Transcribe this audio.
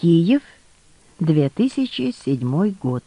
Киев, 2007 год.